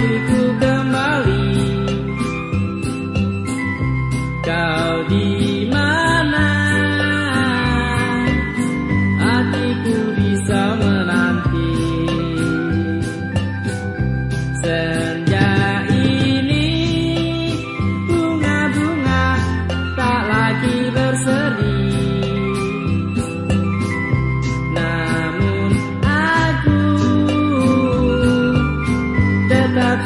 hatiku kembali. Kau di mana? Hatiku bisa menanti. Senja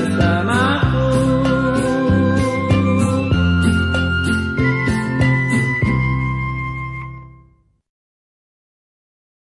Yes,